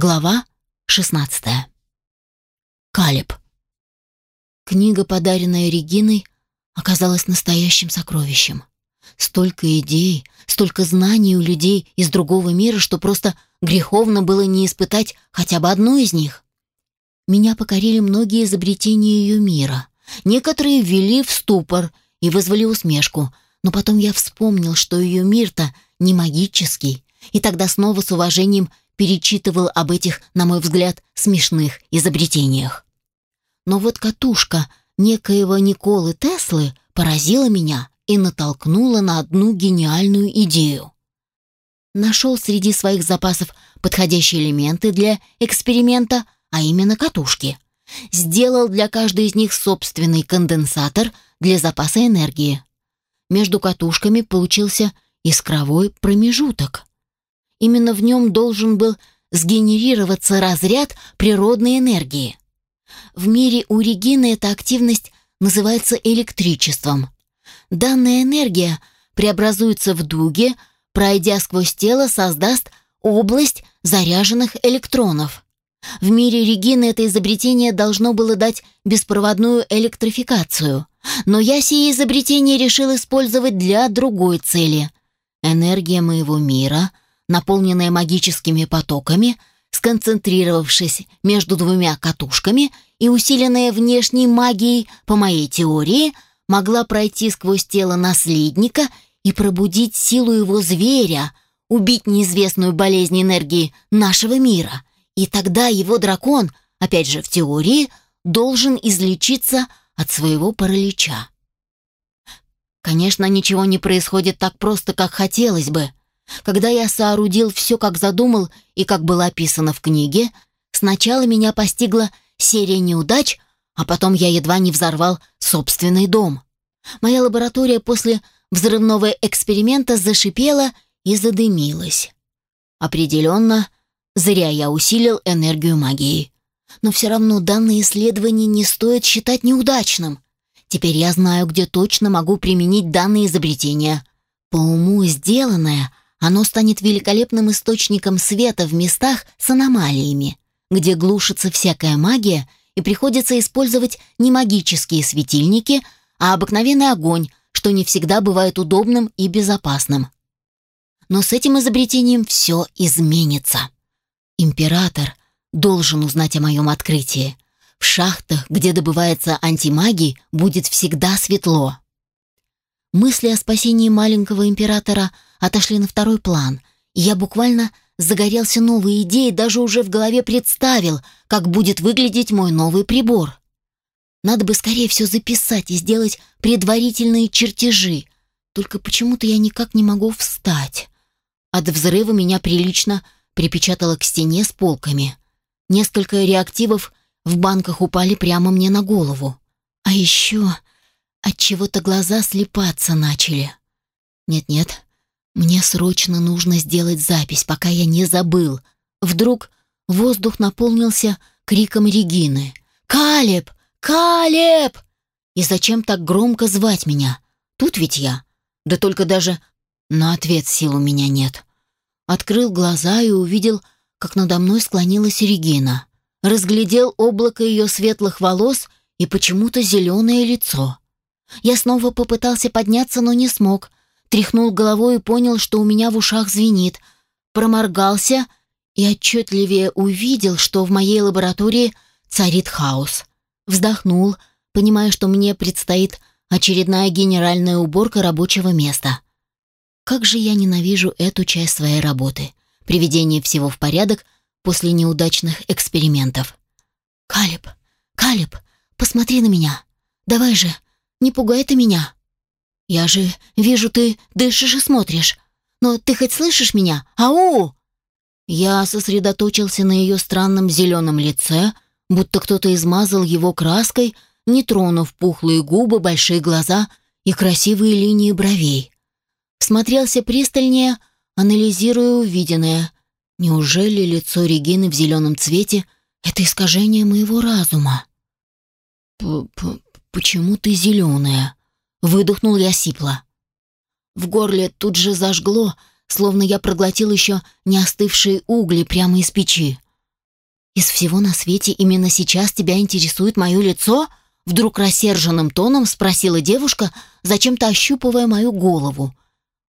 Глава 16. Калиб. Книга, подаренная Региной, оказалась настоящим сокровищем. Столько идей, столько знаний у людей из другого мира, что просто греховно было не испытать хотя бы одну из них. Меня покорили многие изобретения ее мира. Некоторые ввели в ступор и вызвали усмешку, но потом я вспомнил, что ее мир-то не магический, и тогда снова с уважением перечитывал об этих, на мой взгляд, смешных изобретениях. Но вот катушка некоего Николы Теслы поразила меня и натолкнула на одну гениальную идею. Нашел среди своих запасов подходящие элементы для эксперимента, а именно катушки. Сделал для каждой из них собственный конденсатор для запаса энергии. Между катушками получился искровой промежуток. Именно в нем должен был сгенерироваться разряд природной энергии. В мире у Регины эта активность называется электричеством. Данная энергия преобразуется в дуге, пройдя сквозь тело, создаст область заряженных электронов. В мире Регины это изобретение должно было дать беспроводную электрификацию, но я сие изобретение решил использовать для другой цели. Энергия моего мира — наполненная магическими потоками, сконцентрировавшись между двумя катушками и усиленная внешней магией, по моей теории, могла пройти сквозь тело наследника и пробудить силу его зверя, убить неизвестную болезнь энергии нашего мира. И тогда его дракон, опять же в теории, должен излечиться от своего паралича. Конечно, ничего не происходит так просто, как хотелось бы. Когда я соорудил все, как задумал и как было описано в книге, сначала меня постигла серия неудач, а потом я едва не взорвал собственный дом. Моя лаборатория после взрывного эксперимента зашипела и задымилась. Определенно, зря я усилил энергию магии. Но все равно данное исследование не стоит считать неудачным. Теперь я знаю, где точно могу применить данные изобретения. По уму сделанное — оно станет великолепным источником света в местах с аномалиями, где глушится всякая магия и приходится использовать не магические светильники, а обыкновенный огонь, что не всегда бывает удобным и безопасным. Но с этим изобретением все изменится. Император должен узнать о моем открытии. В шахтах, где добывается антимагий, будет всегда светло. Мысли о спасении маленького императора отошли на второй план, и я буквально загорелся новой идеей, даже уже в голове представил, как будет выглядеть мой новый прибор. Надо бы скорее все записать и сделать предварительные чертежи, только почему-то я никак не могу встать. От взрыва меня прилично припечатало к стене с полками. Несколько реактивов в банках упали прямо мне на голову. А еще от чего-то глаза слепаться начали. Нет-нет, мне срочно нужно сделать запись, пока я не забыл. Вдруг воздух наполнился криком Регины. «Калеб! Калеб!» И зачем так громко звать меня? Тут ведь я. Да только даже на ответ сил у меня нет. Открыл глаза и увидел, как надо мной склонилась Регина. Разглядел облако ее светлых волос и почему-то зеленое лицо. Я снова попытался подняться, но не смог. Тряхнул головой и понял, что у меня в ушах звенит. Проморгался и отчетливее увидел, что в моей лаборатории царит хаос. Вздохнул, понимая, что мне предстоит очередная генеральная уборка рабочего места. Как же я ненавижу эту часть своей работы. Приведение всего в порядок после неудачных экспериментов. «Калеб, Калеб, посмотри на меня. Давай же, не пугай ты меня. Я же вижу, ты дышишь и смотришь. Но ты хоть слышишь меня? Ау!» Я сосредоточился на ее странном зеленом лице, будто кто-то измазал его краской, не тронув пухлые губы, большие глаза и красивые линии бровей. Смотрелся пристальнее, анализируя увиденное. Неужели лицо Регины в зеленом цвете — это искажение моего разума? П -п «Почему ты зеленая?» — выдохнул я сипло. В горле тут же зажгло, словно я проглотил еще не остывшие угли прямо из печи. из всего на свете именно сейчас тебя интересует мое лицо?» Вдруг рассерженным тоном спросила девушка, зачем-то ощупывая мою голову.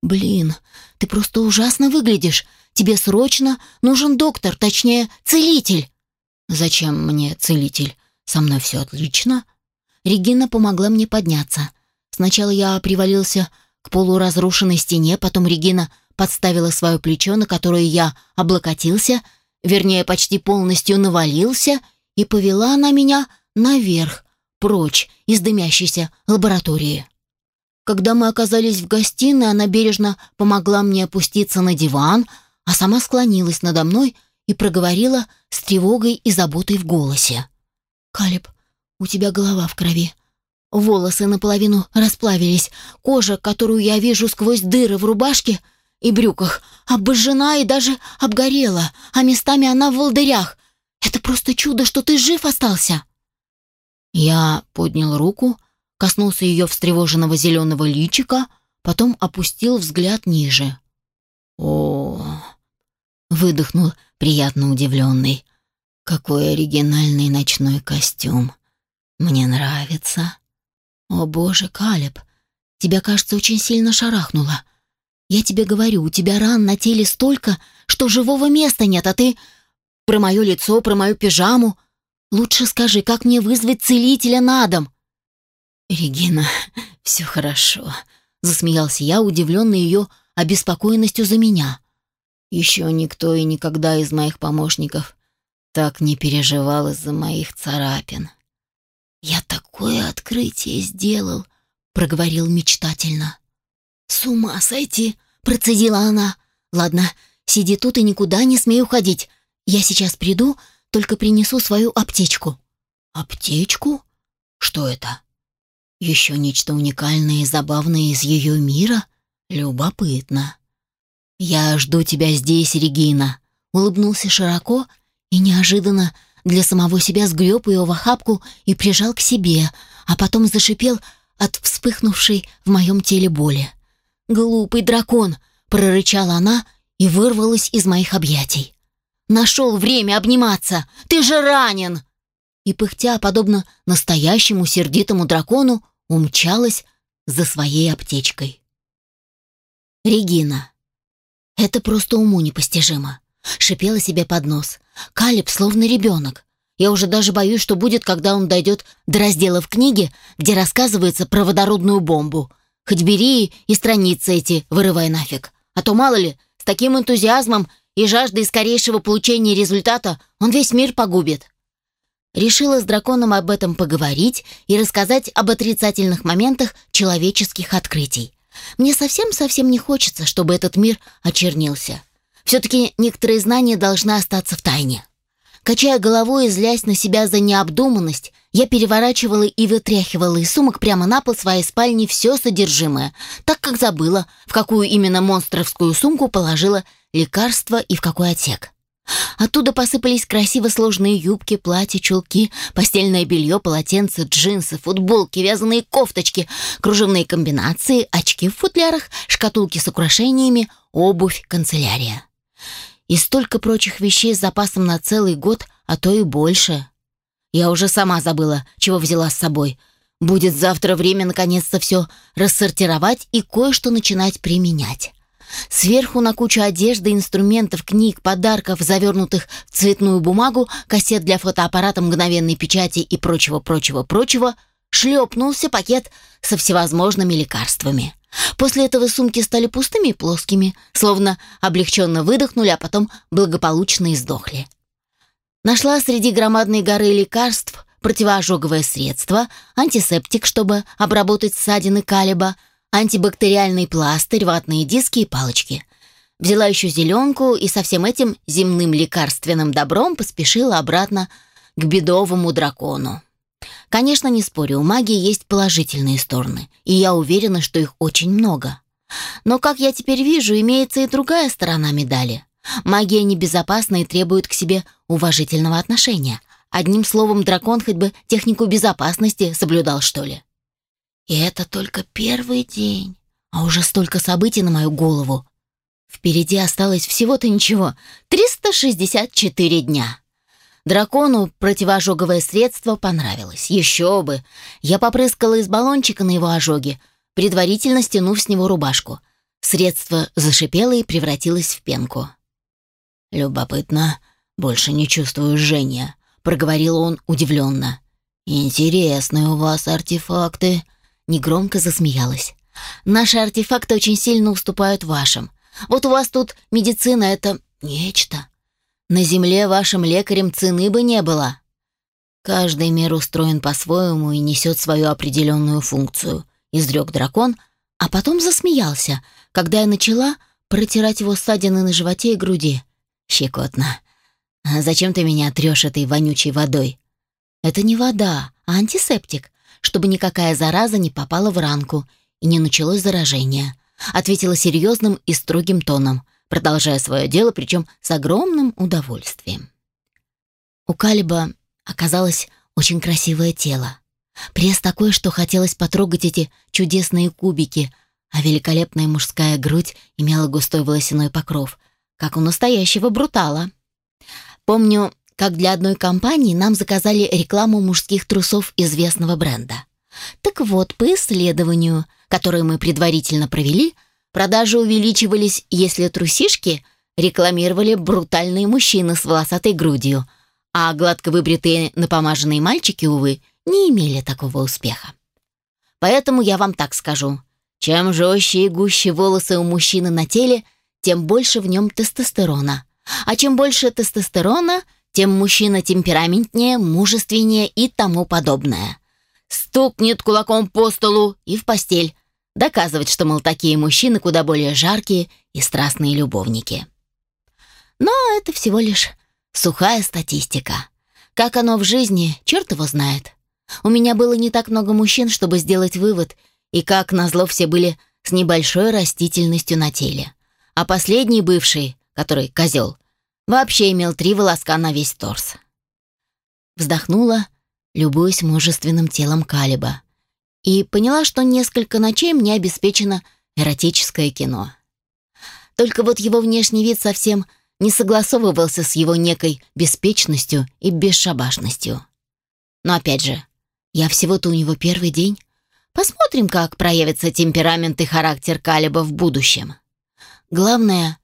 «Блин, ты просто ужасно выглядишь. Тебе срочно нужен доктор, точнее, целитель». «Зачем мне целитель? Со мной все отлично». Регина помогла мне подняться. Сначала я привалился к полуразрушенной стене, потом Регина подставила свое плечо, на которое я облокотился, вернее, почти полностью навалился, и повела она меня наверх, прочь из дымящейся лаборатории. Когда мы оказались в гостиной, она бережно помогла мне опуститься на диван, а сама склонилась надо мной и проговорила с тревогой и заботой в голосе. «Калеб, у тебя голова в крови. Волосы наполовину расплавились, кожа, которую я вижу сквозь дыры в рубашке и брюках, обожжена и даже обгорела, а местами она в волдырях. Это просто чудо, что ты жив остался!» Я поднял руку, коснулся ее встревоженного зеленого личика, потом опустил взгляд ниже. О, выдохнул приятно удивленный. Какой оригинальный ночной костюм. Мне нравится. О боже, Калеб, тебя, кажется, очень сильно шарахнуло. Я тебе говорю, у тебя ран на теле столько, что живого места нет, а ты про мое лицо, про мою пижаму. Лучше скажи, как мне вызвать целителя на дом? «Регина, все хорошо», — засмеялся я, удивленный ее обеспокоенностью за меня. «Еще никто и никогда из моих помощников так не переживал из-за моих царапин». «Я такое открытие сделал», — проговорил мечтательно. «С ума сойти!» — процедила она. «Ладно, сиди тут и никуда не смей уходить. Я сейчас приду, только принесу свою аптечку». «Аптечку? Что это?» Еще нечто уникальное и забавное из ее мира? Любопытно. «Я жду тебя здесь, Регина», — улыбнулся широко и неожиданно для самого себя сгреб ее в охапку и прижал к себе, а потом зашипел от вспыхнувшей в моем теле боли. «Глупый дракон!» — прорычала она и вырвалась из моих объятий. «Нашел время обниматься! Ты же ранен!» И пыхтя, подобно настоящему сердитому дракону, умчалась за своей аптечкой. Регина. Это просто уму непостижимо. Шипела себе под нос. Калиб словно ребенок. Я уже даже боюсь, что будет, когда он дойдет до раздела в книге, где рассказывается про водородную бомбу. Хоть бери и страницы эти вырывай нафиг. А то, мало ли, с таким энтузиазмом и жаждой скорейшего получения результата он весь мир погубит. Решила с драконом об этом поговорить и рассказать об отрицательных моментах человеческих открытий. Мне совсем-совсем не хочется, чтобы этот мир очернился. Все-таки некоторые знания должны остаться в тайне. Качая головой и злясь на себя за необдуманность, я переворачивала и вытряхивала из сумок прямо на пол своей спальни все содержимое, так как забыла, в какую именно монстровскую сумку положила лекарство и в какой отсек. Оттуда посыпались красиво сложные юбки, платья, чулки, постельное белье, полотенца, джинсы, футболки, вязаные кофточки, кружевные комбинации, очки в футлярах, шкатулки с украшениями, обувь, канцелярия. И столько прочих вещей с запасом на целый год, а то и больше. Я уже сама забыла, чего взяла с собой. Будет завтра время наконец-то все рассортировать и кое-что начинать применять. Сверху на кучу одежды, инструментов, книг, подарков, завернутых в цветную бумагу, кассет для фотоаппарата мгновенной печати и прочего-прочего-прочего, шлепнулся пакет со всевозможными лекарствами. После этого сумки стали пустыми и плоскими, словно облегченно выдохнули, а потом благополучно издохли. Нашла среди громадной горы лекарств противоожоговое средство, антисептик, чтобы обработать ссадины калиба – антибактериальный пластырь, ватные диски и палочки. Взяла еще зеленку и со всем этим земным лекарственным добром поспешила обратно к бедовому дракону. Конечно, не спорю, у магии есть положительные стороны, и я уверена, что их очень много. Но, как я теперь вижу, имеется и другая сторона медали. Магия небезопасна и требует к себе уважительного отношения. Одним словом, дракон хоть бы технику безопасности соблюдал, что ли. И это только первый день, а уже столько событий на мою голову. Впереди осталось всего-то ничего, 364 дня. Дракону противоожоговое средство понравилось. Еще бы! Я попрыскала из баллончика на его ожоги, предварительно стянув с него рубашку. Средство зашипело и превратилось в пенку. «Любопытно. Больше не чувствую жжения», — проговорил он удивленно. «Интересные у вас артефакты», — негромко засмеялась. «Наши артефакты очень сильно уступают вашим. Вот у вас тут медицина — это нечто. На земле вашим лекарям цены бы не было». «Каждый мир устроен по-своему и несет свою определенную функцию», — изрек дракон, а потом засмеялся, когда я начала протирать его ссадины на животе и груди. «Щекотно. А зачем ты меня трешь этой вонючей водой?» «Это не вода, а антисептик, чтобы никакая зараза не попала в ранку и не началось заражение», ответила серьезным и строгим тоном, продолжая свое дело, причем с огромным удовольствием. У Калиба оказалось очень красивое тело. Пресс такой, что хотелось потрогать эти чудесные кубики, а великолепная мужская грудь имела густой волосяной покров, как у настоящего брутала. Помню, как для одной компании нам заказали рекламу мужских трусов известного бренда. Так вот, по исследованию, которое мы предварительно провели, продажи увеличивались, если трусишки рекламировали брутальные мужчины с волосатой грудью, а гладко выбритые напомаженные мальчики, увы, не имели такого успеха. Поэтому я вам так скажу. Чем жестче и гуще волосы у мужчины на теле, тем больше в нем тестостерона. А чем больше тестостерона, тем мужчина темпераментнее, мужественнее и тому подобное. Стукнет кулаком по столу и в постель. Доказывать, что, мол, такие мужчины куда более жаркие и страстные любовники. Но это всего лишь сухая статистика. Как оно в жизни, черт его знает. У меня было не так много мужчин, чтобы сделать вывод, и как назло все были с небольшой растительностью на теле. А последний бывший, который козел, вообще имел три волоска на весь торс. Вздохнула, любуясь мужественным телом Калиба, и поняла, что несколько ночей мне обеспечено эротическое кино. Только вот его внешний вид совсем не согласовывался с его некой беспечностью и бесшабашностью. Но опять же, я всего-то у него первый день. Посмотрим, как проявится темперамент и характер Калиба в будущем. Главное,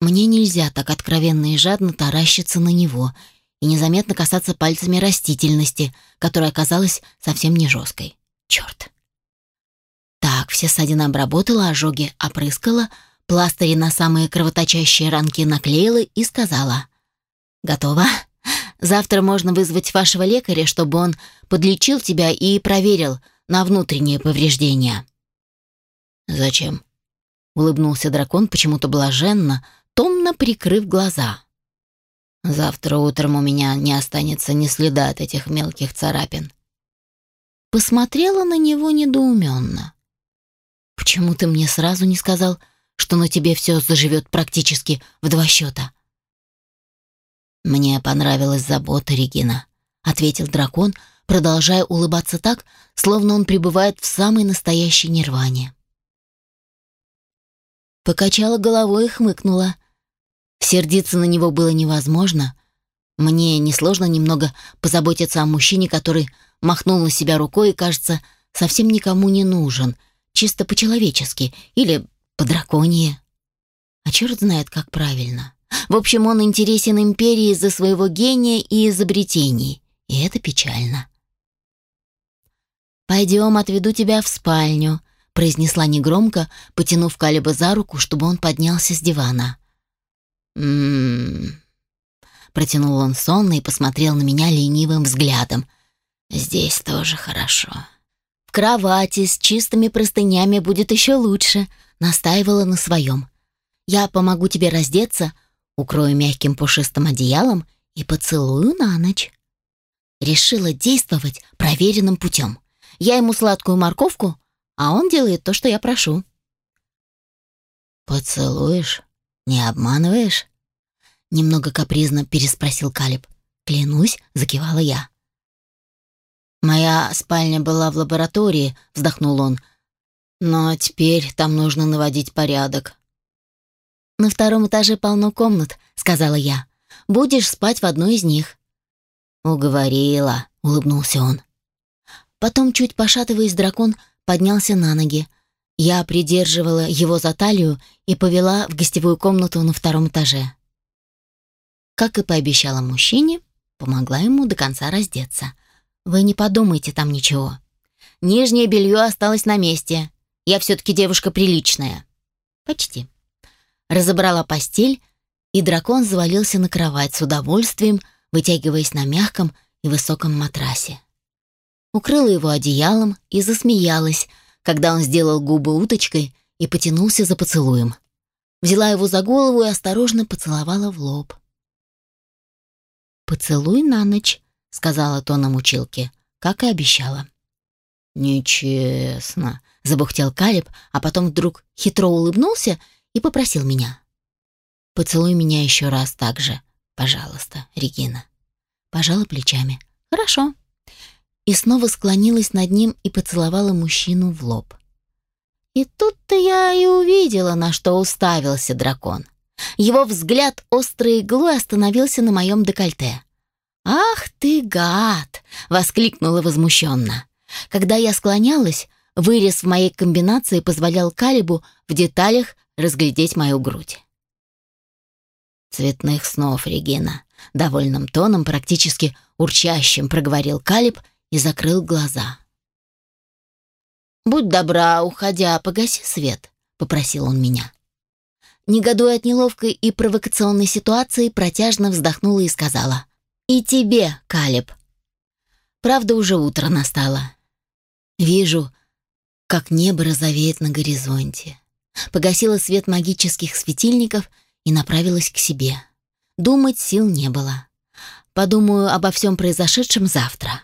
мне нельзя так откровенно и жадно таращиться на него и незаметно касаться пальцами растительности, которая оказалась совсем не жесткой. Черт. Так, все ссадины обработала, ожоги опрыскала, пластыри на самые кровоточащие ранки наклеила и сказала. «Готово?» Завтра можно вызвать вашего лекаря, чтобы он подлечил тебя и проверил на внутренние повреждения». «Зачем?» — улыбнулся дракон почему-то блаженно, томно прикрыв глаза. «Завтра утром у меня не останется ни следа от этих мелких царапин». Посмотрела на него недоуменно. «Почему ты мне сразу не сказал, что на тебе все заживет практически в два счета?» «Мне понравилась забота, Регина», — ответил дракон, продолжая улыбаться так, словно он пребывает в самой настоящей нирване. Покачала головой и хмыкнула. Сердиться на него было невозможно. Мне несложно немного позаботиться о мужчине, который махнул на себя рукой и, кажется, совсем никому не нужен, чисто по-человечески или по-драконье. А черт знает, как правильно. В общем, он интересен империи из-за своего гения и изобретений, и это печально. «Пойдем, отведу тебя в спальню», — произнесла негромко, потянув Калиба за руку, чтобы он поднялся с дивана. «М-м-м», протянул он сонно и посмотрел на меня ленивым взглядом. «Здесь тоже хорошо». «В кровати с чистыми простынями будет еще лучше», — настаивала на своем. «Я помогу тебе раздеться, укрою мягким пушистым одеялом и поцелую на ночь. Решила действовать проверенным путем. Я ему сладкую морковку, а он делает то, что я прошу. «Поцелуешь? Не обманываешь?» Немного капризно переспросил Калиб. «Клянусь», — закивала я. «Моя спальня была в лаборатории», — вздохнул он. «Но теперь там нужно наводить порядок. «На втором этаже полно комнат», — сказала я. «Будешь спать в одной из них». «Уговорила», — улыбнулся он. Потом, чуть пошатываясь, дракон поднялся на ноги. Я придерживала его за талию и повела в гостевую комнату на втором этаже. Как и пообещала мужчине, помогла ему до конца раздеться. Вы не подумайте там ничего. Нижнее белье осталось на месте. Я все-таки девушка приличная. Почти. Разобрала постель, и дракон завалился на кровать с удовольствием, вытягиваясь на мягком и высоком матрасе. Укрыла его одеялом и засмеялась, когда он сделал губы уточкой и потянулся за поцелуем. Взяла его за голову и осторожно поцеловала в лоб. «Поцелуй на ночь», — сказала тоном училки, как и обещала. «Нечестно», — забухтел Калиб, а потом вдруг хитро улыбнулся и попросил меня. «Поцелуй меня еще раз так же, пожалуйста, Регина». Пожала плечами. «Хорошо». И снова склонилась над ним и поцеловала мужчину в лоб. И тут-то я и увидела, на что уставился дракон. Его взгляд острой иглой остановился на моем декольте. «Ах ты, гад!» — воскликнула возмущенно. Когда я склонялась, вырез в моей комбинации позволял Калибу в деталях разглядеть мою грудь. «Цветных снов, Регина», — довольным тоном, практически урчащим, проговорил Калиб и закрыл глаза. «Будь добра, уходя, погаси свет», — попросил он меня. Негодуя от неловкой и провокационной ситуации, протяжно вздохнула и сказала. «И тебе, Калиб». Правда, уже утро настало. Вижу, как небо розовеет на горизонте. Погасила свет магических светильников и направилась к себе. Думать сил не было. Подумаю обо всем произошедшем завтра.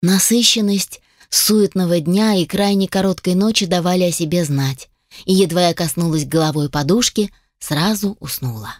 Насыщенность суетного дня и крайне короткой ночи давали о себе знать, и едва я коснулась головой подушки, сразу уснула.